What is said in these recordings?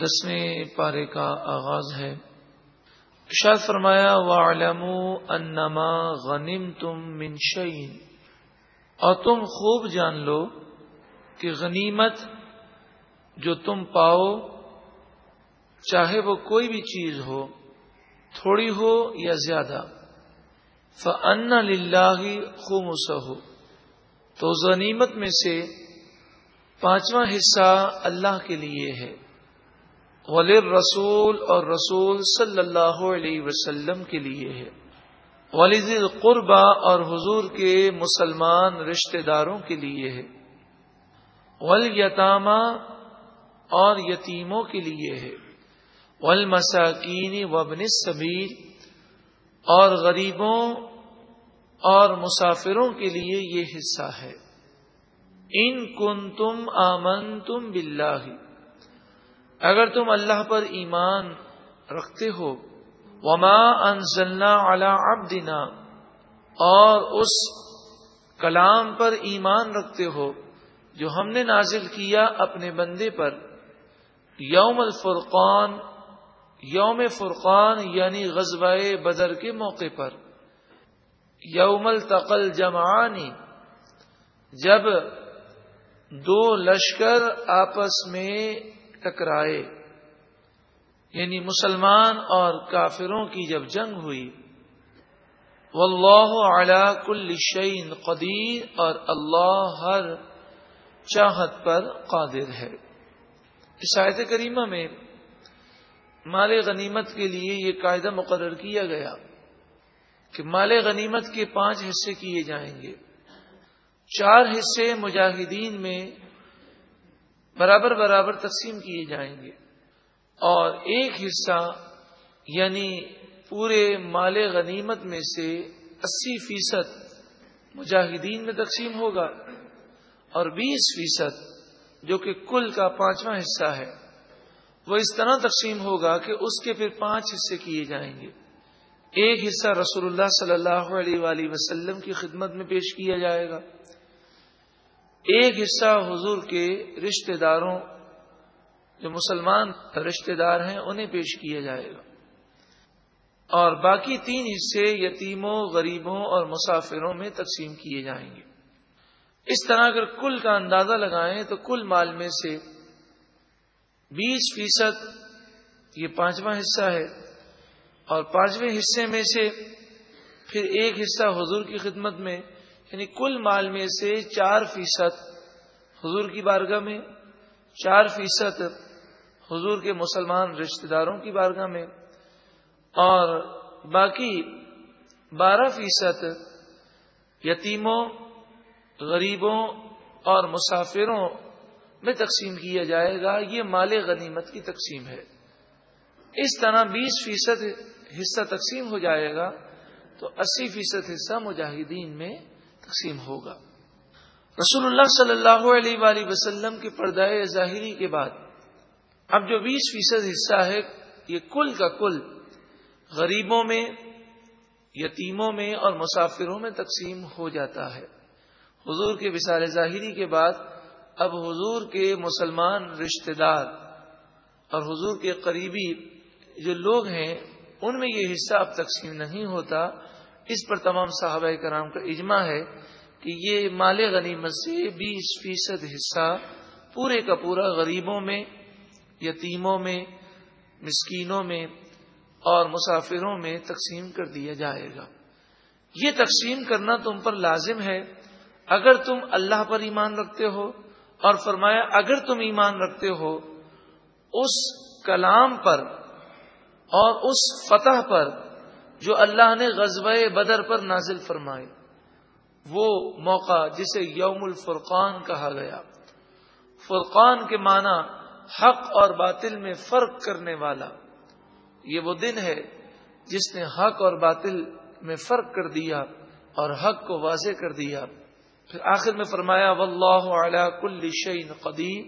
دسویں پارے کا آغاز ہے۔ شاد فرمایا وعلم انما غنیم تم منشین اور تم خوب جان لو کہ غنیمت جو تم پاؤ، چاہے وہ کوئی بھی چیز ہو، تھوڑی ہو یا زیادہ فن للہ خومس ہو تو غنیمت میں سے پانچواں حصہ اللہ کے لیے ہے۔ ولر رسول اور رسول صلی اللہ علیہ وسلم کے لیے ہے۔ والد القربا اور حضور کے مسلمان رشتہ داروں کے لیے ہے۔ ول یتامہ اور یتیموں کے لیے ہے۔ ول مساکین وبن صبیر اور غریبوں اور مسافروں کے لیے یہ حصہ ہے۔ ان کن تم آمن تم اگر تم اللہ پر ایمان رکھتے ہو، وما انزلنا علی عبدنا، اور اس کلام پر ایمان رکھتے ہو جو ہم نے نازل کیا اپنے بندے پر، یوم الفرقان، یوم فرقان یعنی غزوہ بدر کے موقع پر، یوم التقل جمعانی جب دو لشکر آپس میں ٹکرائے۔ یعنی مسلمان اور کافروں کی جب جنگ ہوئی، واللہ علی کل شعین قدیر اور اللہ ہر چاہت پر قادر ہے۔ اس آیت کریمہ میں مال غنیمت کے لیے یہ قاعدہ مقرر کیا گیا کہ مال غنیمت کے پانچ حصے کیے جائیں گے۔ چار حصے مجاہدین میں برابر برابر تقسیم کیے جائیں گے۔ اور ایک حصہ یعنی پورے مال غنیمت میں سے اسی فیصد مجاہدین میں تقسیم ہوگا اور بیس فیصد جو کہ کل کا پانچواں حصہ ہے، وہ اس طرح تقسیم ہوگا کہ اس کے پھر پانچ حصے کیے جائیں گے۔ ایک حصہ رسول اللہ صلی اللہ علیہ وآلہ وسلم کی خدمت میں پیش کیا جائے گا۔ ایک حصہ حضور کے رشتہ داروں، جو مسلمان رشتہ دار ہیں، انہیں پیش کیا جائے گا۔ اور باقی تین حصے یتیموں، غریبوں اور مسافروں میں تقسیم کیے جائیں گے۔ اس طرح اگر کل کا اندازہ لگائیں تو کل مال میں سے بیس فیصد، یہ پانچواں حصہ ہے، اور پانچویں حصے میں سے پھر ایک حصہ حضور کی خدمت میں یعنی کل مال میں سے چار فیصد حضور کی بارگاہ میں، چار فیصد حضور کے مسلمان رشتہ داروں کی بارگاہ میں اور باقی بارہ فیصد یتیموں، غریبوں اور مسافروں میں تقسیم کیا جائے گا۔ یہ مال غنیمت کی تقسیم ہے۔ اس طرح بیس فیصد حصہ تقسیم ہو جائے گا تو اسی فیصد حصہ مجاہدین میں تقسیم ہوگا۔ رسول اللہ صلی اللہ علیہ وآلہ وسلم کے پردائے ظاہری کے بعد، اب جو بیس فیصد حصہ ہے، یہ کل کا کل غریبوں میں، یتیموں میں اور مسافروں میں تقسیم ہو جاتا ہے۔ حضور کے وسال ظاہری کے بعد، اب حضور کے مسلمان رشتہ دار اور حضور کے قریبی جو لوگ ہیں، ان میں یہ حصہ اب تقسیم نہیں ہوتا۔ اس پر تمام صحابہ کرام کا اجماع ہے کہ یہ مال غنیمت سے بیس فیصد حصہ پورے کا پورا غریبوں میں، یتیموں میں، مسکینوں میں اور مسافروں میں تقسیم کر دیا جائے گا۔ یہ تقسیم کرنا تم پر لازم ہے۔ اگر تم اللہ پر ایمان رکھتے ہو اور فرمایا اگر تم ایمان رکھتے ہو، اس کلام پر اور اس فتح پر جو اللہ نے غزوہ بدر پر نازل فرمائے، وہ موقع جسے یوم الفرقان کہا گیا۔ فرقان کے معنی حق اور باطل میں فرق کرنے والا۔ یہ وہ دن ہے جس نے حق اور باطل میں فرق کر دیا اور حق کو واضح کر دیا۔ پھر آخر میں فرمایا، واللہ علی کل شعین قدیم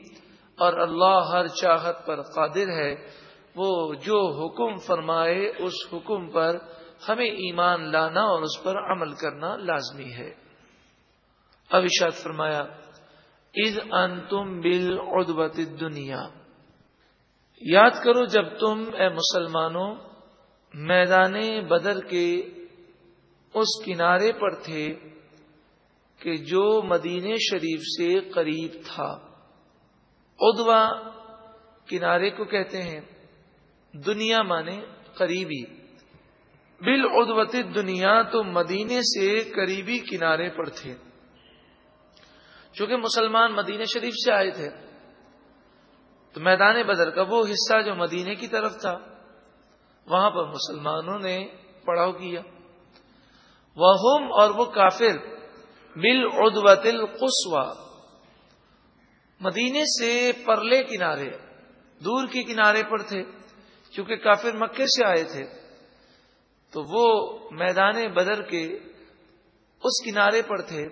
اور اللہ ہر چاہت پر قادر ہے۔ وہ جو حکم فرمائے اس حکم پر ہمیں ایمان لانا اور اس پر عمل کرنا لازمی ہے۔ ابشاد فرمایا از ان تم بل ادبت دنیا یاد کرو جب تم اے مسلمانوں میدان بدر کے اس کنارے پر تھے کہ جو مدینہ شریف سے قریب تھا۔ ادوا کنارے کو کہتے ہیں۔ دنیا مانے قریبی۔ بل ادوت دنیا تو مدینے سے قریبی کنارے پر تھے۔ چونکہ مسلمان مدینہ شریف سے آئے تھے، تو میدان بدر کا وہ حصہ جو مدینے کی طرف تھا، وہاں پر مسلمانوں نے پڑاؤ کیا۔ وہ اور وہ کافر بل ادوت مدینے سے پرلے کنارے، دور کے کنارے پر تھے۔ کیونکہ کافر مکے سے آئے تھے، تو وہ میدان بدر کے اس کنارے پر تھے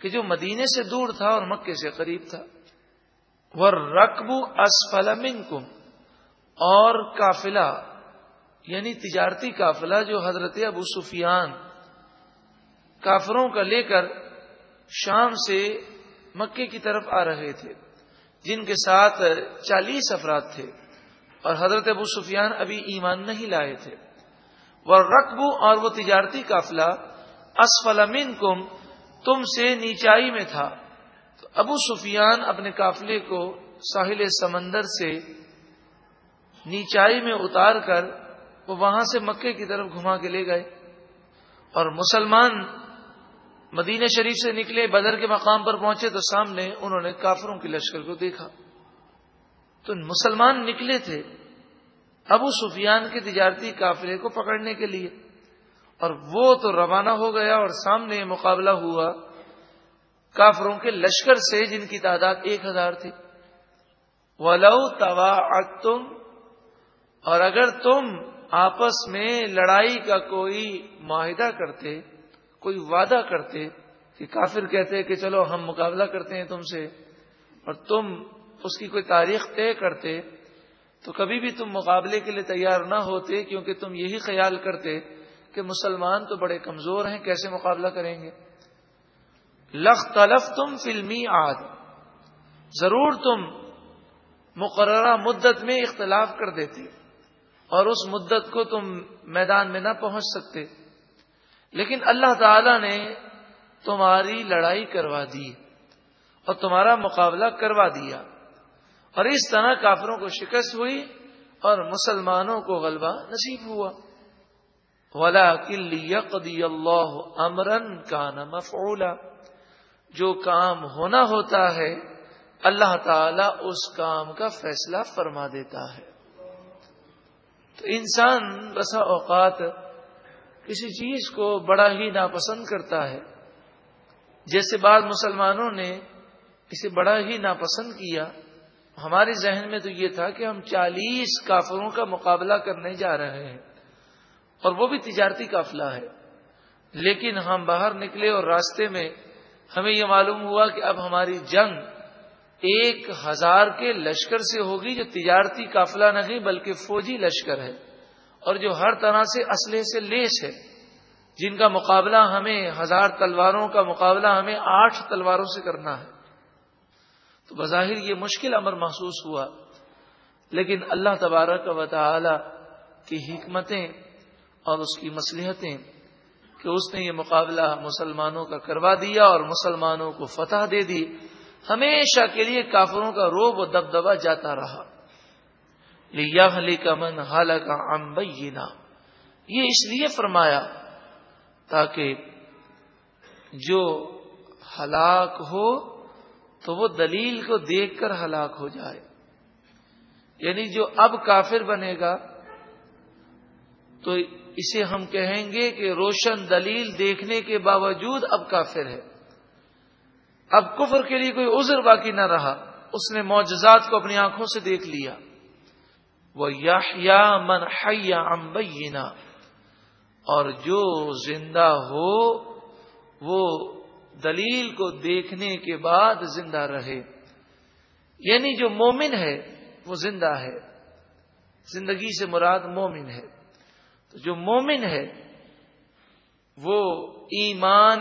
کہ جو مدینے سے دور تھا اور مکے سے قریب تھا۔ وہ رقب اسفلم اور کافلا یعنی تجارتی قافلہ جو حضرت ابو سفیان کافروں کا لے کر شام سے مکے کی طرف آ رہے تھے، جن کے ساتھ چالیس افراد تھے۔ اور حضرت ابو سفیان ابھی ایمان نہیں لائے تھے۔ وہ رقبو اور وہ تجارتی قافلہ اسفلمین کم تم سے نیچائی میں تھا۔ تو ابو سفیان اپنے قافلے کو ساحل سمندر سے نیچائی میں اتار کر وہ وہاں سے مکے کی طرف گھما کے لے گئے۔ اور مسلمان مدینہ شریف سے نکلے، بدر کے مقام پر پہنچے تو سامنے انہوں نے کافروں کی لشکر کو دیکھا۔ تو مسلمان نکلے تھے ابو سفیان کے تجارتی قافلے کو پکڑنے کے لیے اور وہ تو روانہ ہو گیا اور سامنے مقابلہ ہوا کافروں کے لشکر سے جن کی تعداد ایک ہزار تھی۔ ولو توا تم اور اگر تم آپس میں لڑائی کا کوئی معاہدہ کرتے، کوئی وعدہ کرتے کہ کافر کہتے کہ چلو ہم مقابلہ کرتے ہیں تم سے اور تم اس کی کوئی تاریخ طے کرتے، تو کبھی بھی تم مقابلے کے لیے تیار نہ ہوتے، کیونکہ تم یہی خیال کرتے کہ مسلمان تو بڑے کمزور ہیں، کیسے مقابلہ کریں گے؟ لخ تلف تم فلمی آد ضرور تم مقررہ مدت میں اختلاف کر دیتے اور اس مدت کو تم میدان میں نہ پہنچ سکتے۔ لیکن اللہ تعالی نے تمہاری لڑائی کروا دی اور تمہارا مقابلہ کروا دیا۔ اور اس طرح کافروں کو شکست ہوئی اور مسلمانوں کو غلبہ نصیب ہوا۔ ولا کلی اللہ امرن کا مفعولا۔ جو کام ہونا ہوتا ہے، اللہ تعالی اس کام کا فیصلہ فرما دیتا ہے۔ تو انسان بسا اوقات کسی چیز کو بڑا ہی ناپسند کرتا ہے۔ جیسے بعض مسلمانوں نے اسے بڑا ہی ناپسند کیا۔ ہمارے ذہن میں تو یہ تھا کہ ہم چالیس کافروں کا مقابلہ کرنے جا رہے ہیں اور وہ بھی تجارتی قافلہ ہے۔ لیکن ہم باہر نکلے اور راستے میں ہمیں یہ معلوم ہوا کہ اب ہماری جنگ ایک ہزار کے لشکر سے ہوگی جو تجارتی قافلہ نہیں بلکہ فوجی لشکر ہے اور جو ہر طرح سے اسلحے سے لیس ہے۔ جن کا مقابلہ ہمیں ہزار تلواروں کا مقابلہ ہمیں آٹھ تلواروں سے کرنا ہے۔ تو بظاہر یہ مشکل امر محسوس ہوا۔ لیکن اللہ تبارک و تعالی کی حکمتیں اور اس کی مصلحتیں کہ اس نے یہ مقابلہ مسلمانوں کا کروا دیا اور مسلمانوں کو فتح دے دی، ہمیشہ کے لیے کافروں کا روب و دبدبا جاتا رہا۔ کا من حال کا امبینا یہ اس لیے فرمایا تاکہ جو ہلاک ہو تو وہ دلیل کو دیکھ کر ہلاک ہو جائے۔ یعنی جو اب کافر بنے گا، تو اسے ہم کہیں گے کہ روشن دلیل دیکھنے کے باوجود اب کافر ہے۔ اب کفر کے لیے کوئی عذر باقی نہ رہا۔ اس نے معجزات کو اپنی آنکھوں سے دیکھ لیا۔ وہ یا من حیا امبینا اور جو زندہ ہو، وہ دلیل کو دیکھنے کے بعد زندہ رہے۔ یعنی جو مومن ہے، وہ زندہ ہے۔ زندگی سے مراد مومن ہے۔ تو جو مومن ہے، وہ ایمان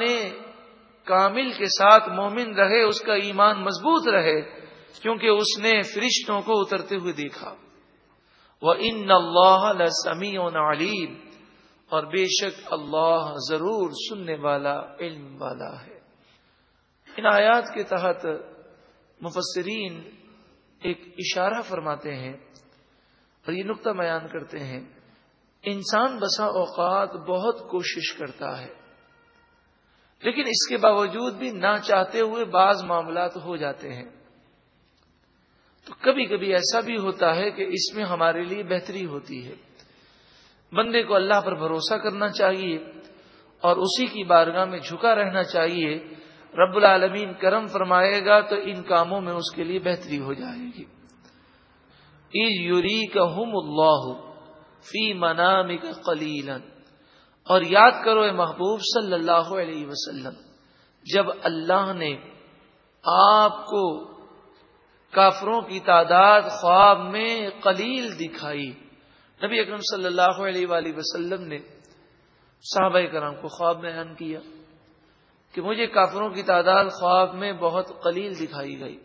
کامل کے ساتھ مومن رہے، اس کا ایمان مضبوط رہے، کیونکہ اس نے فرشتوں کو اترتے ہوئے دیکھا۔ وہ ان اللہ سمیع علیم اور بے شک اللہ ضرور سننے والا، علم والا ہے۔ ان آیات کے تحت مفسرین ایک اشارہ فرماتے ہیں اور یہ نقطہ بیان کرتے ہیں، انسان بسا اوقات بہت کوشش کرتا ہے، لیکن اس کے باوجود بھی نہ چاہتے ہوئے بعض معاملات ہو جاتے ہیں۔ تو کبھی کبھی ایسا بھی ہوتا ہے کہ اس میں ہمارے لیے بہتری ہوتی ہے۔ بندے کو اللہ پر بھروسہ کرنا چاہیے اور اسی کی بارگاہ میں جھکا رہنا چاہیے رب العالمین کرم فرمائے گا تو ان کاموں میں اس کے لیے بہتری ہو جائے گی۔ یوری کا ہم اللہ فی منام کا اور یاد کرو اے محبوب صلی اللہ علیہ وسلم، جب اللہ نے آپ کو کافروں کی تعداد خواب میں قلیل دکھائی، نبی اکرم صلی اللہ علیہ وآلہ وسلم نے صحابہ کرام کو خواب میں اہم کیا۔ کہ مجھے کافروں کی تعداد خواب میں بہت قلیل دکھائی گئی۔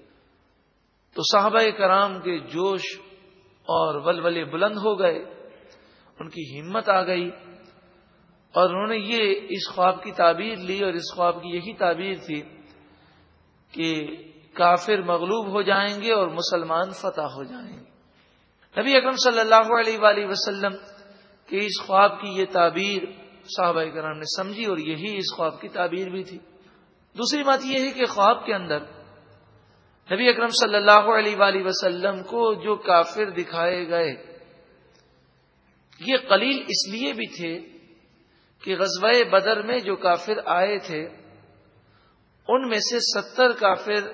تو صحابہ کرام کے جوش اور ولولے بلند ہو گئے، ان کی ہمت آ گئی اور انہوں نے یہ اس خواب کی تعبیر لی اور اس خواب کی یہی تعبیر تھی کہ کافر مغلوب ہو جائیں گے اور مسلمان فتح ہو جائیں گے۔ نبی اکرم صلی اللہ علیہ وآلہ وسلم کے اس خواب کی یہ تعبیر صحابہ کرام نے سمجھی اور یہی اس خواب کی تعبیر بھی تھی۔ دوسری بات یہ ہے کہ خواب کے اندر نبی اکرم صلی اللہ علیہ وآلہ وسلم کو جو کافر دکھائے گئے، یہ قلیل اس لیے بھی تھے کہ غزوہ بدر میں جو کافر آئے تھے، ان میں سے ستر کافر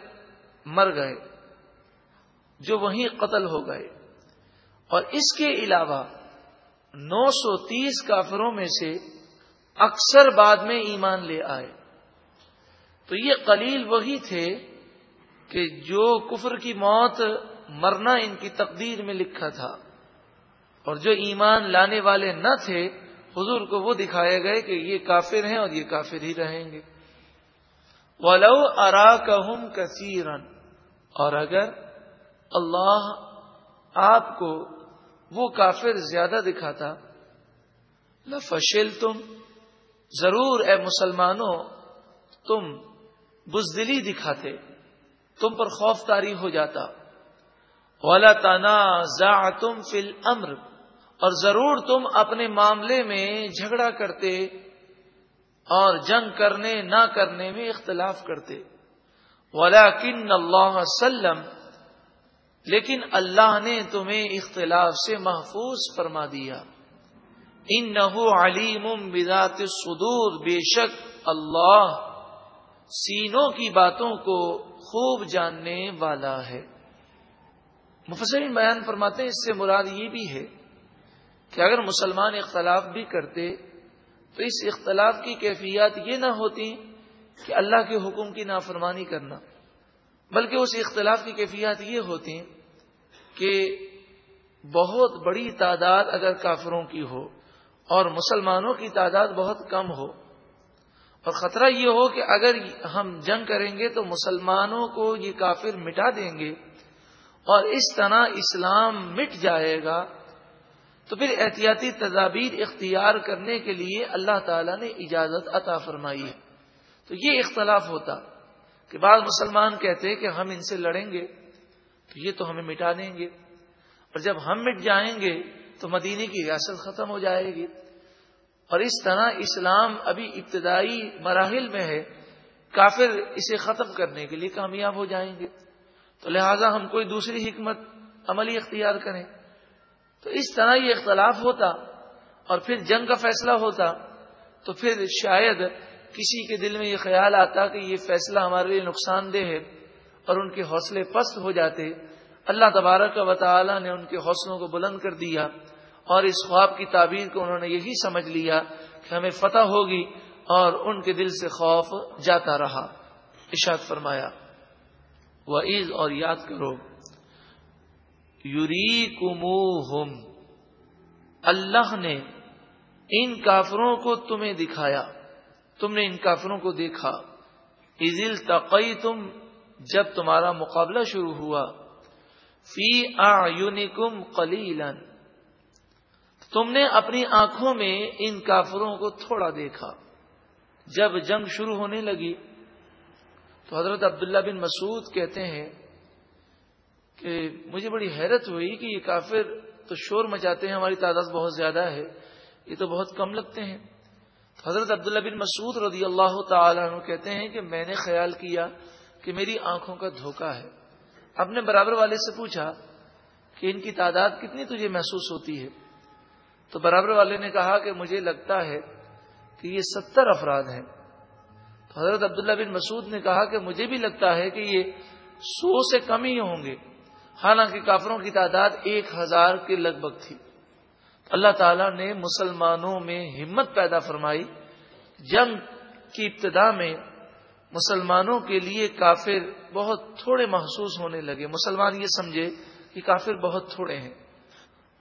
مر گئے، جو وہیں قتل ہو گئے۔ اور اس کے علاوہ نو سو تیس کافروں میں سے اکثر بعد میں ایمان لے آئے۔ تو یہ قلیل وہی تھے کہ جو کفر کی موت مرنا ان کی تقدیر میں لکھا تھا۔ اور جو ایمان لانے والے نہ تھے، حضور کو وہ دکھائے گئے کہ یہ کافر ہیں اور یہ کافر ہی رہیں گے۔ ولو ارا کثیرن اور اگر اللہ آپ کو وہ کافر زیادہ دکھاتا لفشل تم ضرور اے مسلمانوں، تم بزدلی دکھاتے، تم پر خوف تاری ہو جاتا۔ والا تانا زا تم فل امر اور ضرور تم اپنے معاملے میں جھگڑا کرتے اور جنگ کرنے، نہ کرنے میں اختلاف کرتے۔ ولا کن اللہ وسلم لیکن اللہ نے تمہیں اختلاف سے محفوظ فرما دیا۔ ان نہ علیم بذات سدور بے شک اللہ سینوں کی باتوں کو خوب جاننے والا ہے۔ مفسرین بیان فرماتے ہیں، اس سے مراد یہ بھی ہے کہ اگر مسلمان اختلاف بھی کرتے تو اس اختلاف کی کیفیات یہ نہ ہوتی کہ اللہ کے حکم کی نافرمانی کرنا، بلکہ اس اختلاف کی کیفیات یہ ہوتی کہ بہت بڑی تعداد اگر کافروں کی ہو اور مسلمانوں کی تعداد بہت کم ہو۔ اور خطرہ یہ ہو کہ اگر ہم جنگ کریں گے تو مسلمانوں کو یہ کافر مٹا دیں گے اور اس طرح اسلام مٹ جائے گا۔ تو پھر احتیاطی تدابیر اختیار کرنے کے لیے اللہ تعالی نے اجازت عطا فرمائی ہے۔ تو یہ اختلاف ہوتا کہ بعض مسلمان کہتے کہ ہم ان سے لڑیں گے تو یہ تو ہمیں مٹا دیں گے۔ اور جب ہم مٹ جائیں گے تو مدینے کی ریاست ختم ہو جائے گی۔ اور اس طرح اسلام ابھی ابتدائی مراحل میں ہے۔ کافر اسے ختم کرنے کے لیے کامیاب ہو جائیں گے۔ تو لہذا ہم کوئی دوسری حکمت، عملی اختیار کریں۔ تو اس طرح یہ اختلاف ہوتا اور پھر جنگ کا فیصلہ ہوتا۔ تو پھر شاید کسی کے دل میں یہ خیال آتا کہ یہ فیصلہ ہمارے لیے نقصان دہ ہے اور ان کے حوصلے پست ہو جاتے۔ اللہ تبارک و تعالی نے ان کے حوصلوں کو بلند کر دیا اور اس خواب کی تعبیر کو انہوں نے یہی سمجھ لیا کہ ہمیں فتح ہوگی اور ان کے دل سے خوف جاتا رہا۔ اشاد فرمایا وہ عید اور یاد کرو یوری کمو اللہ نے ان کافروں کو تمہیں دکھایا، تم نے ان کافروں کو دیکھا۔ عزل تقئی تم جب تمہارا مقابلہ شروع ہوا۔ فی آ کلیلن تم نے اپنی آنکھوں میں ان کافروں کو تھوڑا دیکھا۔ جب جنگ شروع ہونے لگی، تو حضرت عبداللہ بن مسعود کہتے ہیں کہ مجھے بڑی حیرت ہوئی کہ یہ کافر تو شور مچاتے ہیں، ہماری تعداد بہت زیادہ ہے، یہ تو بہت کم لگتے ہیں۔ تو حضرت عبداللہ بن مسعود رضی اللہ تعالیٰ عنہ کہتے ہیں کہ میں نے خیال کیا کہ میری آنکھوں کا دھوکہ ہے۔ اپنے برابر والے سے پوچھا کہ ان کی تعداد کتنی تجھے محسوس ہوتی ہے؟ تو برابر والے نے کہا کہ مجھے لگتا ہے کہ یہ ستر افراد ہیں۔ تو حضرت عبداللہ بن مسعود نے کہا کہ مجھے بھی لگتا ہے کہ یہ سو سے کم ہی ہوں گے۔ حالانکہ کافروں کی تعداد ایک ہزار کے لگ بھگ تھی۔ اللہ تعالی نے مسلمانوں میں ہمت پیدا فرمائی۔ جنگ کی ابتدا میں مسلمانوں کے لیے کافر بہت تھوڑے محسوس ہونے لگے۔ مسلمان یہ سمجھے کہ کافر بہت تھوڑے ہیں۔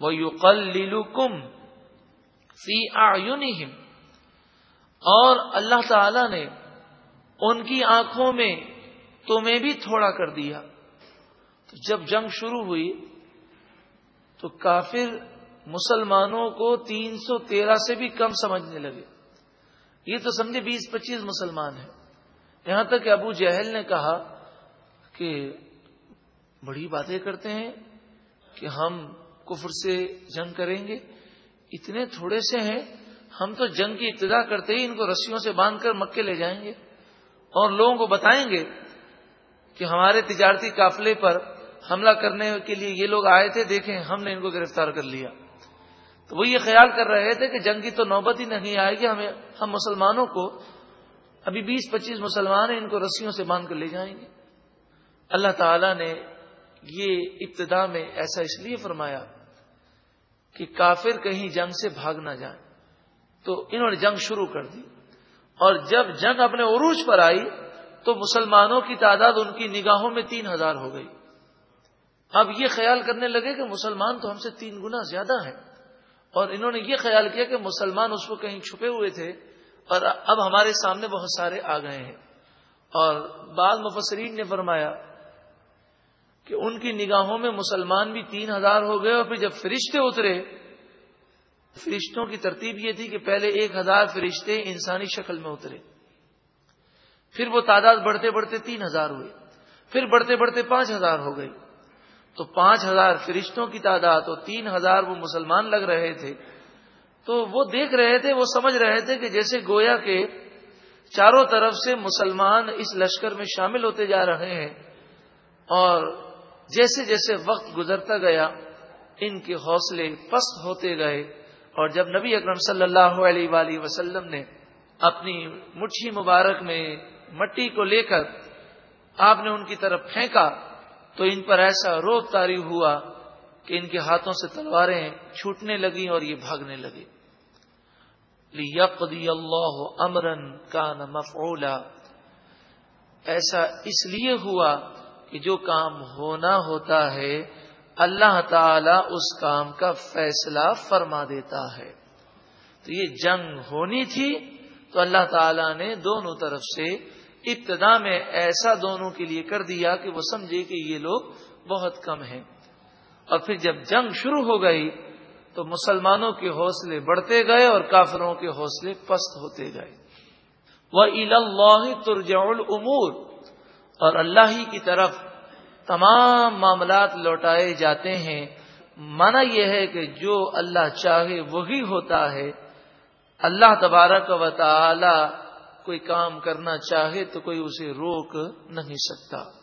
وہ یو کل کم فی اور اللہ تعالی نے ان کی آنکھوں میں تمہیں بھی تھوڑا کر دیا۔ تو جب جنگ شروع ہوئی، تو کافر مسلمانوں کو تین سو تیرہ سے بھی کم سمجھنے لگے۔ یہ تو سمجھے بیس پچیس مسلمان ہیں۔ یہاں تک کہ ابو جہل نے کہا کہ بڑی باتیں کرتے ہیں کہ ہم کفر سے جنگ کریں گے، اتنے تھوڑے سے ہیں، ہم تو جنگ کی ابتدا کرتے ہی ان کو رسیوں سے باندھ کر مکے لے جائیں گے۔ اور لوگوں کو بتائیں گے کہ ہمارے تجارتی قافلے پر حملہ کرنے کے لیے یہ لوگ آئے تھے، دیکھیں ہم نے ان کو گرفتار کر لیا۔ تو وہ یہ خیال کر رہے تھے کہ جنگ کی تو نوبت ہی نہیں آئے گی، ہمیں ہم مسلمانوں کو ابھی بیس پچیس مسلمان ہیں، ان کو رسیوں سے باندھ کر لے جائیں گے۔ اللہ تعالی نے یہ ابتدا میں ایسا اس لیے فرمایا کہ کافر کہیں جنگ سے بھاگ نہ جائیں۔ تو انہوں نے جنگ شروع کر دی۔ اور جب جنگ اپنے عروج پر آئی، تو مسلمانوں کی تعداد ان کی نگاہوں میں تین ہزار ہو گئی۔ اب یہ خیال کرنے لگے کہ مسلمان تو ہم سے تین گنا زیادہ ہیں۔ اور انہوں نے یہ خیال کیا کہ مسلمان اس کو کہیں چھپے ہوئے تھے اور اب ہمارے سامنے بہت سارے آ گئے ہیں۔ اور بعض مفسرین نے فرمایا کہ ان کی نگاہوں میں مسلمان بھی تین ہزار ہو گئے اور پھر جب فرشتے اترے، فرشتوں کی ترتیب یہ تھی کہ پہلے ایک ہزار فرشتے انسانی شکل میں اترے۔ پھر وہ تعداد بڑھتے بڑھتے تین ہزار ہوئے پھر بڑھتے بڑھتے پانچ ہزار ہو گئی۔ تو پانچ ہزار فرشتوں کی تعداد اور تین ہزار وہ مسلمان لگ رہے تھے۔ تو وہ دیکھ رہے تھے، وہ سمجھ رہے تھے کہ جیسے گویا کے چاروں طرف سے مسلمان اس لشکر میں شامل ہوتے جا رہے ہیں اور جیسے جیسے وقت گزرتا گیا، ان کے حوصلے پست ہوتے گئے اور جب نبی اکرم صلی اللہ علیہ وآلہ وسلم نے اپنی مٹھی مبارک میں مٹی کو لے کر آپ نے ان کی طرف پھینکا تو ان پر ایسا روب تاری ہوا کہ ان کے ہاتھوں سے تلواریں چھوٹنے لگی اور یہ بھاگنے لگے۔ یقدی اللہ امرن کا مفعولا۔ ایسا اس لیے ہوا کہ جو کام ہونا ہوتا ہے، اللہ تعالی اس کام کا فیصلہ فرما دیتا ہے۔ تو یہ جنگ ہونی تھی، تو اللہ تعالی نے دونوں طرف سے ابتدا میں ایسا دونوں کے لیے کر دیا کہ وہ سمجھے کہ یہ لوگ بہت کم ہیں۔ اور پھر جب جنگ شروع ہو گئی تو مسلمانوں کے حوصلے بڑھتے گئے اور کافروں کے حوصلے پست ہوتے گئے۔ وہ اللہ ترجع العمور اور اللہ ہی کی طرف تمام معاملات لوٹائے جاتے ہیں۔ مانا یہ ہے کہ جو اللہ چاہے وہی ہوتا ہے۔ اللہ تبارک و تعالی کوئی کام کرنا چاہے تو کوئی اسے روک نہیں سکتا۔